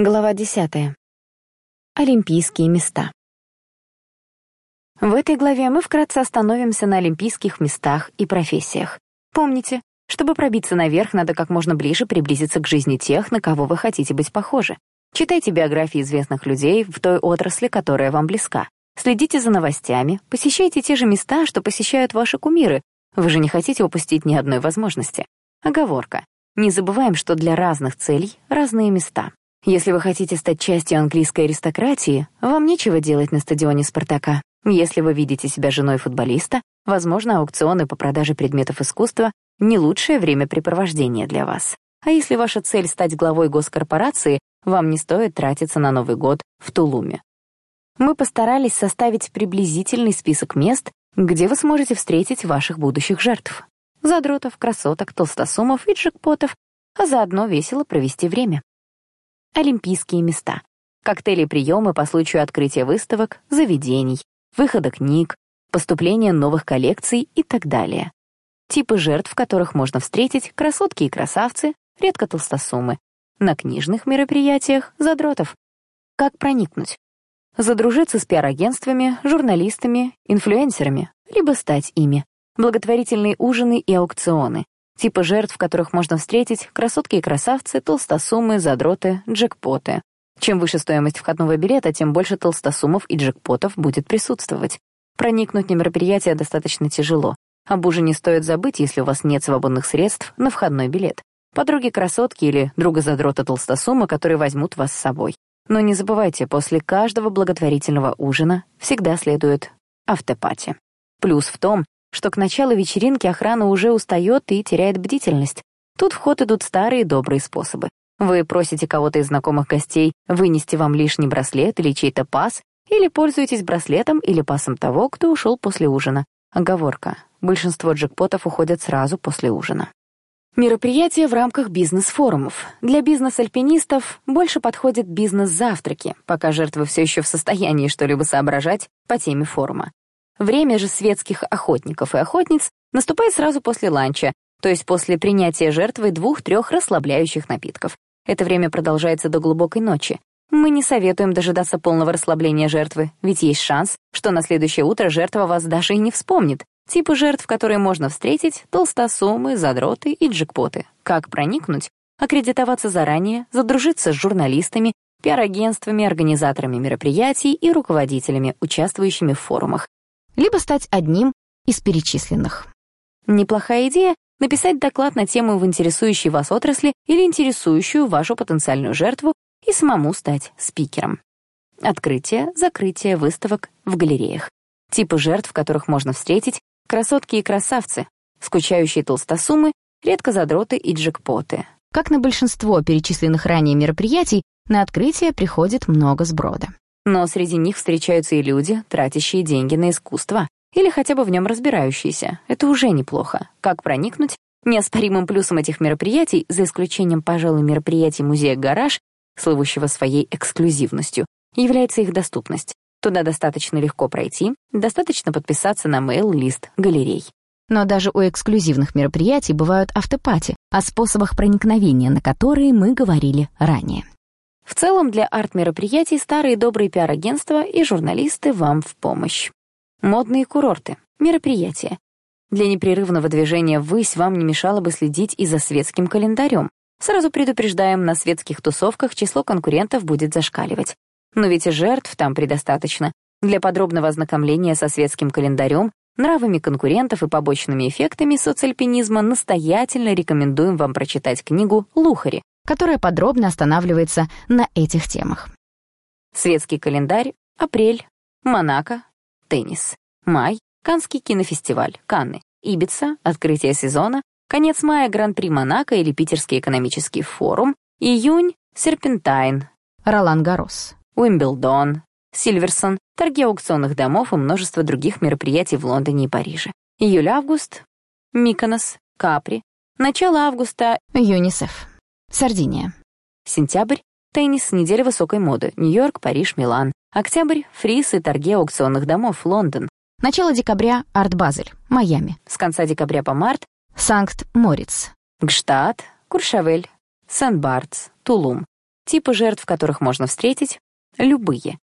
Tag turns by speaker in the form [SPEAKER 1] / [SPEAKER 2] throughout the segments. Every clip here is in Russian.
[SPEAKER 1] Глава 10. Олимпийские места. В этой главе мы вкратце остановимся на олимпийских местах и профессиях. Помните, чтобы пробиться наверх, надо как можно ближе приблизиться к жизни тех, на кого вы хотите быть похожи. Читайте биографии известных людей в той отрасли, которая вам близка. Следите за новостями, посещайте те же места, что посещают ваши кумиры. Вы же не хотите упустить ни одной возможности. Оговорка. Не забываем, что для разных целей разные места. Если вы хотите стать частью английской аристократии, вам нечего делать на стадионе «Спартака». Если вы видите себя женой футболиста, возможно, аукционы по продаже предметов искусства — не лучшее времяпрепровождение для вас. А если ваша цель — стать главой госкорпорации, вам не стоит тратиться на Новый год в Тулуме. Мы постарались составить приблизительный список мест, где вы сможете встретить ваших будущих жертв. Задротов, красоток, толстосумов и джекпотов, а заодно весело провести время. Олимпийские места. Коктейли-приемы по случаю открытия выставок, заведений, выхода книг, поступления новых коллекций и так далее. Типы жертв, которых можно встретить, красотки и красавцы, редко толстосумы. На книжных мероприятиях — задротов. Как проникнуть? Задружиться с пиар-агентствами, журналистами, инфлюенсерами, либо стать ими. Благотворительные ужины и аукционы, Типы жертв, которых можно встретить — красотки и красавцы, толстосумы, задроты, джекпоты. Чем выше стоимость входного билета, тем больше толстосумов и джекпотов будет присутствовать. Проникнуть на мероприятие достаточно тяжело. Об ужине стоит забыть, если у вас нет свободных средств на входной билет. Подруги-красотки или друга-задрота толстосума, которые возьмут вас с собой. Но не забывайте, после каждого благотворительного ужина всегда следует автопати. Плюс в том, что к началу вечеринки охрана уже устает и теряет бдительность. Тут в ход идут старые добрые способы. Вы просите кого-то из знакомых гостей вынести вам лишний браслет или чей-то пас, или пользуетесь браслетом или пасом того, кто ушел после ужина. Оговорка. Большинство джекпотов уходят сразу после ужина. Мероприятия в рамках бизнес-форумов. Для бизнес-альпинистов больше подходят бизнес-завтраки, пока жертвы все еще в состоянии что-либо соображать по теме форума. Время же светских охотников и охотниц наступает сразу после ланча, то есть после принятия жертвой двух-трех расслабляющих напитков. Это время продолжается до глубокой ночи. Мы не советуем дожидаться полного расслабления жертвы, ведь есть шанс, что на следующее утро жертва вас даже и не вспомнит. Типы жертв, которые можно встретить — толстосумы, задроты и джекпоты. Как проникнуть? Аккредитоваться заранее, задружиться с журналистами, пиар-агентствами, организаторами мероприятий и руководителями, участвующими в форумах либо стать одним из перечисленных. Неплохая идея — написать доклад на тему в интересующей вас отрасли или интересующую вашу потенциальную жертву и самому стать спикером. Открытие, закрытие выставок в галереях. Типы жертв, которых можно встретить, красотки и красавцы, скучающие толстосумы, редко задроты и джекпоты. Как на большинство перечисленных ранее мероприятий, на открытие приходит много сброда. Но среди них встречаются и люди, тратящие деньги на искусство, или хотя бы в нем разбирающиеся. Это уже неплохо. Как проникнуть? Неоспоримым плюсом этих мероприятий, за исключением, пожалуй, мероприятий музея «Гараж», слывущего своей эксклюзивностью, является их доступность. Туда достаточно легко пройти, достаточно подписаться на мейл-лист галерей. Но даже у эксклюзивных мероприятий бывают автопати, о способах проникновения на которые мы говорили ранее. В целом для арт-мероприятий старые добрые пиар-агентства и журналисты вам в помощь. Модные курорты, мероприятия. Для непрерывного движения ввысь вам не мешало бы следить и за светским календарем. Сразу предупреждаем, на светских тусовках число конкурентов будет зашкаливать. Но ведь и жертв там предостаточно. Для подробного ознакомления со светским календарем, нравами конкурентов и побочными эффектами социальпинизма настоятельно рекомендуем вам прочитать книгу «Лухари» которая подробно останавливается на этих темах. Светский календарь, апрель, Монако, теннис, май, Канский кинофестиваль, Канны, Ибица, открытие сезона, конец мая Гран-при Монако или Питерский экономический форум, июнь, Серпентайн, Ролан Гарос, Уимблдон, Сильверсон, торги аукционных домов и множество других мероприятий в Лондоне и Париже. Июль-август, Миконос, Капри, начало августа, ЮНИСЕФ. Сардиния. Сентябрь — теннис, неделя высокой моды, Нью-Йорк, Париж, Милан. Октябрь — фриз и торги аукционных домов, Лондон. Начало декабря — Арт-Базель, Майами. С конца декабря по март — Санкт-Мориц. Гштадт, Куршавель, Сен-Бартс, Тулум. Типы жертв, которых можно встретить — любые.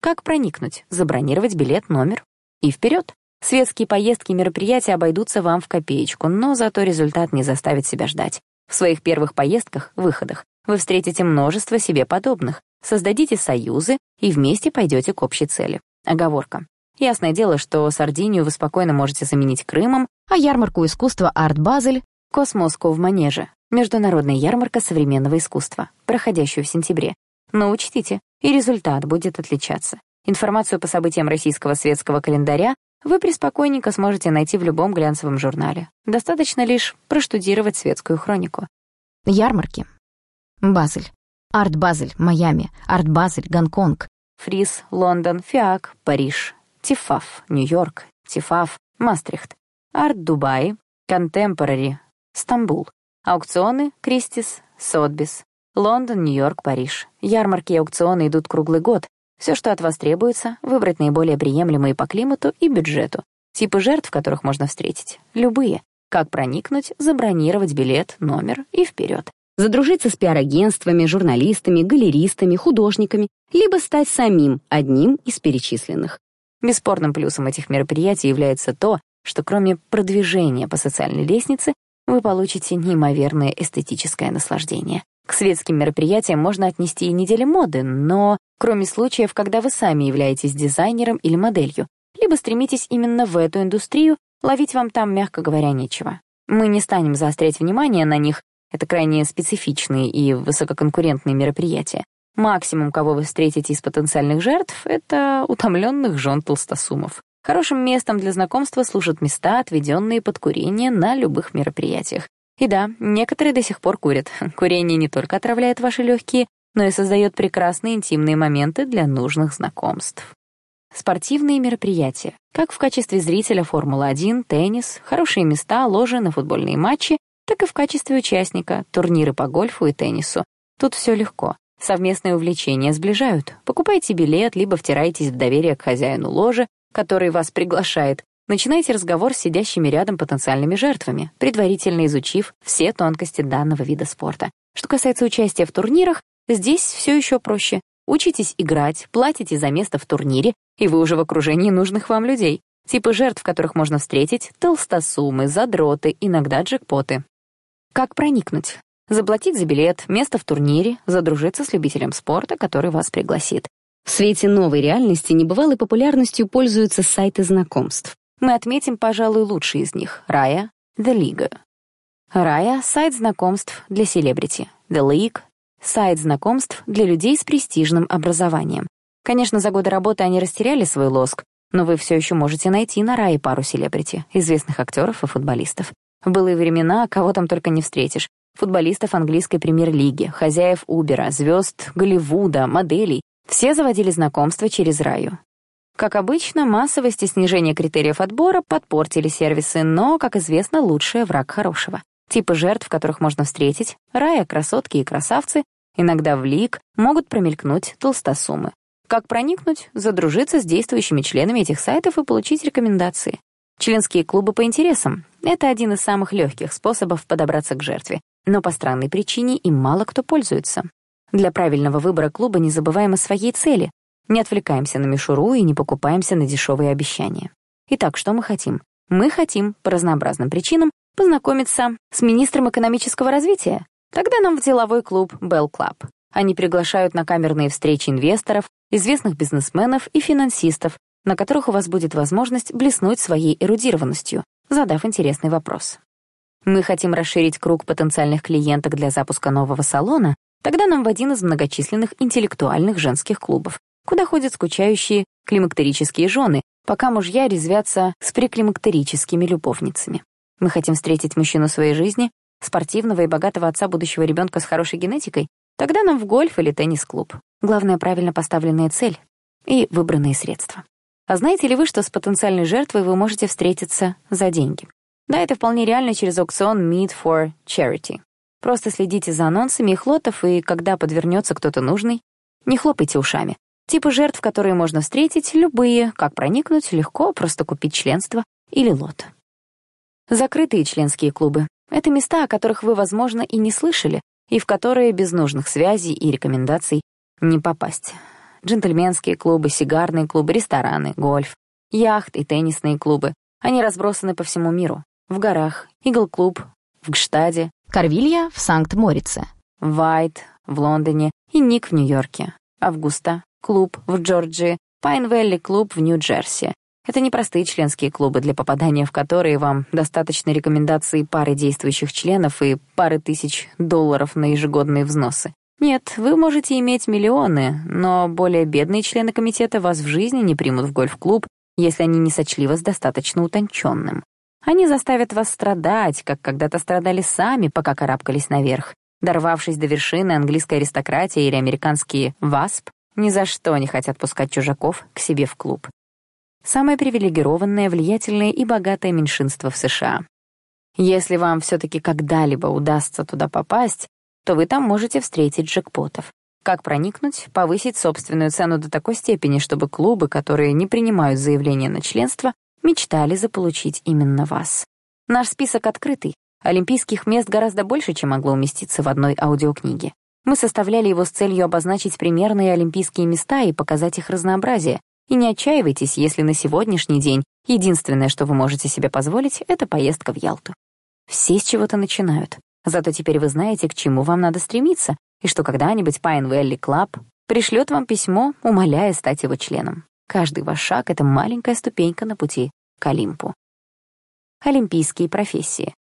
[SPEAKER 1] Как проникнуть, забронировать билет, номер и вперед. Светские поездки и мероприятия обойдутся вам в копеечку, но зато результат не заставит себя ждать. В своих первых поездках, выходах, вы встретите множество себе подобных, создадите союзы и вместе пойдете к общей цели. Оговорка. Ясное дело, что Сардинию вы спокойно можете заменить Крымом, а ярмарку искусства «Арт Базель» — Космоску в Манеже, международная ярмарка современного искусства, проходящую в сентябре. Но учтите, и результат будет отличаться. Информацию по событиям российского светского календаря вы преспокойненько сможете найти в любом глянцевом журнале. Достаточно лишь проштудировать светскую хронику.
[SPEAKER 2] Ярмарки. Базель. Art Basel Майами. Art Basel Гонконг.
[SPEAKER 1] Фриз, Лондон, FIAC Париж. TEFAF Нью-Йорк. TEFAF Маастрихт. Art Dubai. Contemporary Стамбул. Аукционы, Christie's, Sotheby's. Лондон, Нью-Йорк, Париж. Ярмарки и аукционы идут круглый год, все, что от вас требуется, выбрать наиболее приемлемые по климату и бюджету. Типы жертв, которых можно встретить. Любые. Как проникнуть, забронировать билет, номер и вперед. Задружиться с пиар-агентствами, журналистами, галеристами, художниками, либо стать самим одним из перечисленных. Бесспорным плюсом этих мероприятий является то, что кроме продвижения по социальной лестнице, вы получите неимоверное эстетическое наслаждение. К светским мероприятиям можно отнести и недели моды, но кроме случаев, когда вы сами являетесь дизайнером или моделью, либо стремитесь именно в эту индустрию, ловить вам там, мягко говоря, нечего. Мы не станем заострять внимание на них, это крайне специфичные и высококонкурентные мероприятия. Максимум, кого вы встретите из потенциальных жертв, это утомленных жен толстосумов. Хорошим местом для знакомства служат места, отведенные под курение на любых мероприятиях. И да, некоторые до сих пор курят. Курение не только отравляет ваши легкие, но и создает прекрасные интимные моменты для нужных знакомств. Спортивные мероприятия, как в качестве зрителя Формулы-1, теннис, хорошие места, ложи на футбольные матчи, так и в качестве участника, турниры по гольфу и теннису. Тут все легко. Совместные увлечения сближают. Покупайте билет, либо втираетесь в доверие к хозяину ложи, который вас приглашает, Начинайте разговор с сидящими рядом потенциальными жертвами, предварительно изучив все тонкости данного вида спорта. Что касается участия в турнирах, здесь все еще проще. Учитесь играть, платите за место в турнире, и вы уже в окружении нужных вам людей. Типы жертв, которых можно встретить — толстосумы, задроты, иногда джекпоты. Как проникнуть? Заплатить за билет, место в турнире, задружиться с любителем спорта, который вас пригласит. В свете новой реальности небывалой популярностью пользуются сайты знакомств. Мы отметим, пожалуй, лучший из них — Рая, The League. Рая — сайт знакомств для селебрити. The League — сайт знакомств для людей с престижным образованием. Конечно, за годы работы они растеряли свой лоск, но вы все еще можете найти на Рае пару селебрити, известных актеров и футболистов. В былые времена кого там только не встретишь. Футболистов английской премьер-лиги, хозяев Убера, звезд Голливуда, моделей. Все заводили знакомства через Раю. Как обычно, массовость и снижение критериев отбора подпортили сервисы, но, как известно, лучшее враг хорошего. Типы жертв, которых можно встретить, рая, красотки и красавцы, иногда в лик, могут промелькнуть толстосумы. Как проникнуть, задружиться с действующими членами этих сайтов и получить рекомендации. Членские клубы по интересам — это один из самых легких способов подобраться к жертве, но по странной причине им мало кто пользуется. Для правильного выбора клуба не забываем о своей цели не отвлекаемся на мишуру и не покупаемся на дешевые обещания. Итак, что мы хотим? Мы хотим, по разнообразным причинам, познакомиться с министром экономического развития. Тогда нам в деловой клуб Bell Club. Они приглашают на камерные встречи инвесторов, известных бизнесменов и финансистов, на которых у вас будет возможность блеснуть своей эрудированностью, задав интересный вопрос. Мы хотим расширить круг потенциальных клиенток для запуска нового салона, тогда нам в один из многочисленных интеллектуальных женских клубов, куда ходят скучающие климактерические жены, пока мужья резвятся с преклимактерическими любовницами. Мы хотим встретить мужчину своей жизни, спортивного и богатого отца будущего ребенка с хорошей генетикой, тогда нам в гольф или теннис-клуб. Главное — правильно поставленная цель и выбранные средства. А знаете ли вы, что с потенциальной жертвой вы можете встретиться за деньги? Да, это вполне реально через аукцион Meet for Charity. Просто следите за анонсами их лотов, и когда подвернется кто-то нужный, не хлопайте ушами. Типы жертв, которые можно встретить, любые. Как проникнуть, легко, просто купить членство или лот. Закрытые членские клубы — это места, о которых вы, возможно, и не слышали, и в которые без нужных связей и рекомендаций не попасть. Джентльменские клубы, сигарные клубы, рестораны, гольф, яхт и теннисные клубы. Они разбросаны по всему миру. В горах, Игл-клуб, в Гштаде,
[SPEAKER 2] Карвилья в Санкт-Морице,
[SPEAKER 1] Вайт в Лондоне и Ник в Нью-Йорке, Августа, клуб в Джорджии, Пайн-Вэлли клуб в Нью-Джерси. Это не простые членские клубы, для попадания в которые вам достаточно рекомендации пары действующих членов и пары тысяч долларов на ежегодные взносы. Нет, вы можете иметь миллионы, но более бедные члены комитета вас в жизни не примут в гольф-клуб, если они не сочли вас достаточно утонченным. Они заставят вас страдать, как когда-то страдали сами, пока карабкались наверх. Дорвавшись до вершины, английская аристократия или американские ВАСП ни за что не хотят пускать чужаков к себе в клуб. Самое привилегированное, влиятельное и богатое меньшинство в США. Если вам все-таки когда-либо удастся туда попасть, то вы там можете встретить джекпотов. Как проникнуть, повысить собственную цену до такой степени, чтобы клубы, которые не принимают заявления на членство, мечтали заполучить именно вас. Наш список открытый. Олимпийских мест гораздо больше, чем могло уместиться в одной аудиокниге. Мы составляли его с целью обозначить примерные олимпийские места и показать их разнообразие. И не отчаивайтесь, если на сегодняшний день единственное, что вы можете себе позволить, это поездка в Ялту. Все с чего-то начинают. Зато теперь вы знаете, к чему вам надо стремиться, и что когда-нибудь Pine Valley Club пришлет вам письмо, умоляя стать его членом. Каждый ваш шаг — это маленькая ступенька на пути к Олимпу. Олимпийские профессии.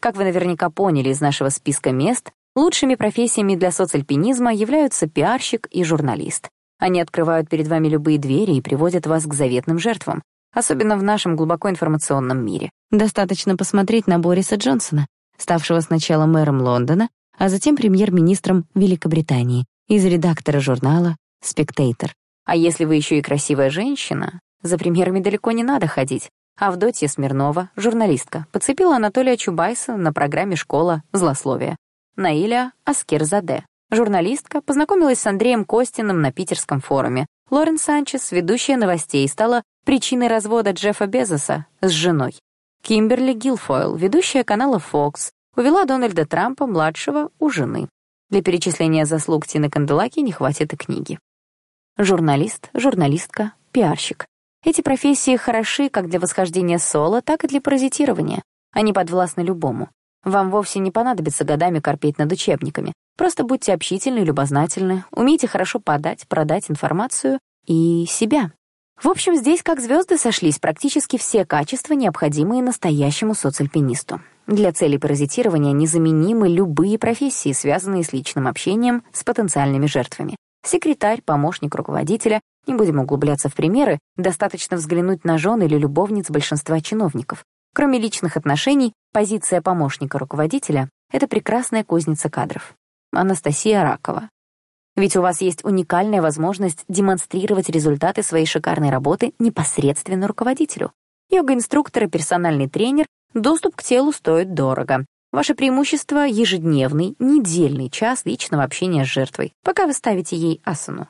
[SPEAKER 1] Как вы наверняка поняли из нашего списка мест, лучшими профессиями для соцальпинизма являются пиарщик и журналист. Они открывают перед вами любые двери и приводят вас к заветным жертвам, особенно в нашем глубоко информационном мире. Достаточно посмотреть на Бориса Джонсона, ставшего сначала мэром Лондона, а затем премьер-министром Великобритании, из редактора журнала «Спектейтор». А если вы еще и красивая женщина, за примерами далеко не надо ходить. Авдотья Смирнова, журналистка, подцепила Анатолия Чубайса на программе «Школа злословия». Наиля Аскерзаде, журналистка, познакомилась с Андреем Костиным на питерском форуме. Лорен Санчес, ведущая новостей, стала причиной развода Джеффа Безоса с женой. Кимберли Гилфойл, ведущая канала Fox, увела Дональда Трампа-младшего у жены. Для перечисления заслуг Тины Канделаки не хватит и книги. Журналист, журналистка, пиарщик. Эти профессии хороши как для восхождения соло, так и для паразитирования. Они подвластны любому. Вам вовсе не понадобится годами корпеть над учебниками. Просто будьте общительны и любознательны, умейте хорошо подать, продать информацию и себя. В общем, здесь как звезды сошлись практически все качества, необходимые настоящему соцальпинисту. Для целей паразитирования незаменимы любые профессии, связанные с личным общением с потенциальными жертвами. Секретарь, помощник руководителя, не будем углубляться в примеры, достаточно взглянуть на жен или любовниц большинства чиновников. Кроме личных отношений, позиция помощника руководителя — это прекрасная кузница кадров. Анастасия Ракова, ведь у вас есть уникальная возможность демонстрировать результаты своей шикарной работы непосредственно руководителю. Йога-инструктор и персональный тренер, доступ к телу стоит дорого. Ваше преимущество — ежедневный, недельный час личного общения с жертвой, пока вы ставите ей асану.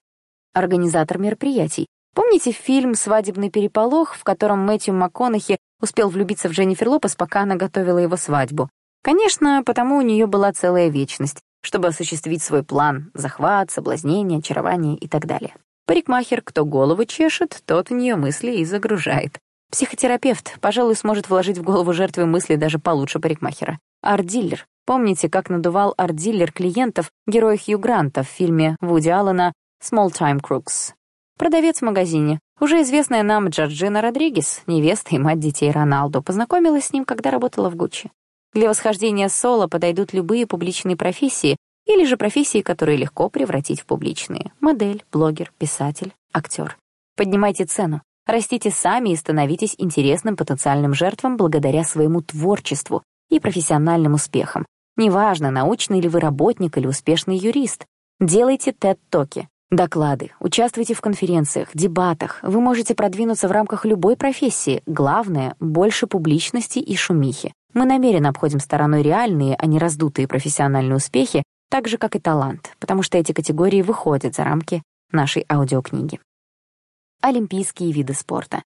[SPEAKER 1] Организатор мероприятий. Помните фильм «Свадебный переполох», в котором Мэтью МакКонахи успел влюбиться в Дженнифер Лопес, пока она готовила его свадьбу? Конечно, потому у нее была целая вечность чтобы осуществить свой план — захват, соблазнение, очарование и так далее. Парикмахер, кто голову чешет, тот в нее мысли и загружает. Психотерапевт, пожалуй, сможет вложить в голову жертвы мысли даже получше парикмахера. Арт-дилер. Помните, как надувал арт-дилер клиентов героя Хью Гранта в фильме Вуди Аллена «Small Time Crooks»? Продавец в магазине. Уже известная нам Джорджина Родригес, невеста и мать детей Роналду, познакомилась с ним, когда работала в Гуччи. Для восхождения соло подойдут любые публичные профессии или же профессии, которые легко превратить в публичные. Модель, блогер, писатель, актер. Поднимайте цену. Растите сами и становитесь интересным потенциальным жертвам благодаря своему творчеству и профессиональным успехам. Неважно, научный ли вы работник или успешный юрист. Делайте TED-токи, доклады, участвуйте в конференциях, дебатах. Вы можете продвинуться в рамках любой профессии. Главное — больше публичности и шумихи. Мы намеренно обходим стороной реальные, а не раздутые профессиональные успехи, так же, как и талант, потому что эти категории выходят за рамки нашей аудиокниги. Олимпийские виды спорта.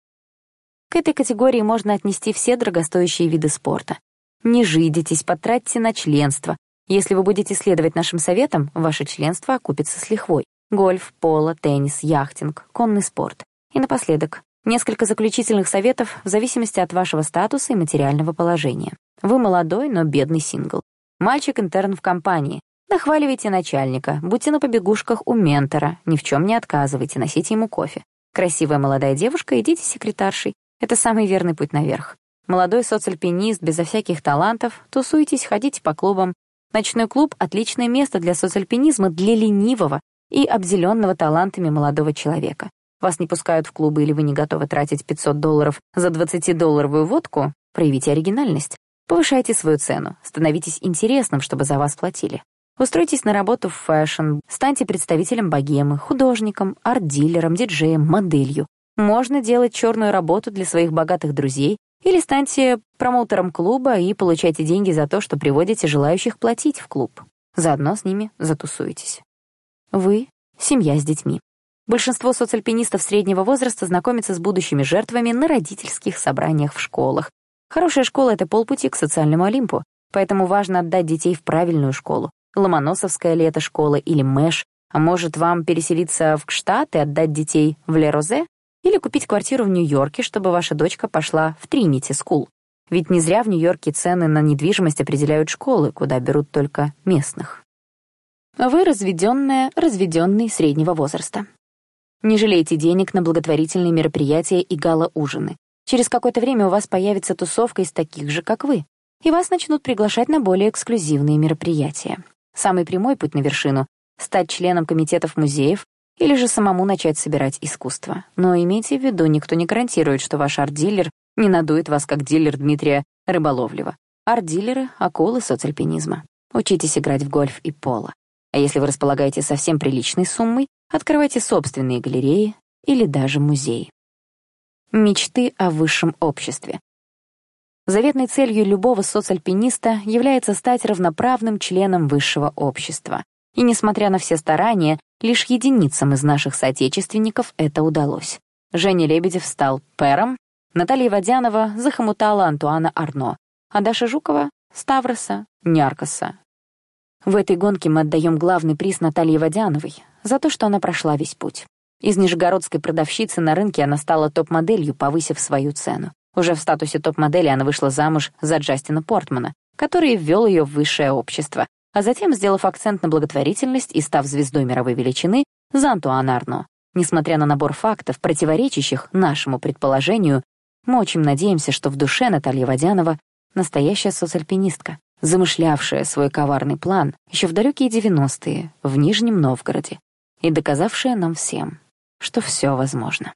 [SPEAKER 1] К этой категории можно отнести все дорогостоящие виды спорта. Не жидитесь, потратьте на членство. Если вы будете следовать нашим советам, ваше членство окупится с лихвой. Гольф, поло, теннис, яхтинг, конный спорт. И напоследок, несколько заключительных советов в зависимости от вашего статуса и материального положения. Вы молодой, но бедный сингл. Мальчик-интерн в компании. Нахваливайте начальника, будьте на побегушках у ментора, ни в чем не отказывайте, носите ему кофе. Красивая молодая девушка, идите секретаршей. Это самый верный путь наверх. Молодой соцальпинист, безо всяких талантов, тусуйтесь, ходите по клубам. Ночной клуб — отличное место для соцальпинизма, для ленивого, и обделенного талантами молодого человека. Вас не пускают в клубы или вы не готовы тратить 500 долларов за 20-долларовую водку? Проявите оригинальность. Повышайте свою цену, становитесь интересным, чтобы за вас платили. Устройтесь на работу в фэшн, станьте представителем богемы, художником, арт-дилером, диджеем, моделью. Можно делать черную работу для своих богатых друзей или станьте промоутером клуба и получайте деньги за то, что приводите желающих платить в клуб. Заодно с ними затусуетесь. Вы — семья с детьми. Большинство соцальпинистов среднего возраста знакомятся с будущими жертвами на родительских собраниях в школах. Хорошая школа — это полпути к социальному Олимпу, поэтому важно отдать детей в правильную школу. Ломоносовская ли это школа или МЭШ, а может вам переселиться в Гштаад и отдать детей в Le Rosey? Или купить квартиру в Нью-Йорке, чтобы ваша дочка пошла в Trinity School. Ведь не зря в Нью-Йорке цены на недвижимость определяют школы, куда берут только местных. Вы разведенная, разведенный среднего возраста. Не жалейте денег на благотворительные мероприятия и гала-ужины. Через какое-то время у вас появится тусовка из таких же, как вы, и вас начнут приглашать на более эксклюзивные мероприятия. Самый прямой путь на вершину — стать членом комитетов музеев или же самому начать собирать искусство. Но имейте в виду, никто не гарантирует, что ваш арт-дилер не надует вас, как дилер Дмитрия Рыболовлева. Арт-дилеры — акулы соцальпинизма. Учитесь играть в гольф и поло. А если вы располагаете совсем приличной суммой, открывайте собственные галереи или даже музеи. Мечты о высшем обществе. Заветной целью любого соцальпиниста является стать равноправным членом высшего общества. И несмотря на все старания, лишь единицам из наших соотечественников это удалось. Женя Лебедев стал пэром, Наталья Водянова захомутала Антуана Арно, а Даша Жукова — Ставроса Няркоса, в этой гонке мы отдаем главный приз Наталье Водяновой за то, что она прошла весь путь. Из нижегородской продавщицы на рынке она стала топ-моделью, повысив свою цену. Уже в статусе топ-модели она вышла замуж за Джастина Портмана, который ввел ее в высшее общество, а затем, сделав акцент на благотворительность и став звездой мировой величины, за Антуана Арно. Несмотря на набор фактов, противоречащих нашему предположению, мы очень надеемся, что в душе Наталья Водянова настоящая соцальпинистка замышлявшая свой коварный план еще в далекие 90-е в Нижнем Новгороде и доказавшая нам всем, что все возможно.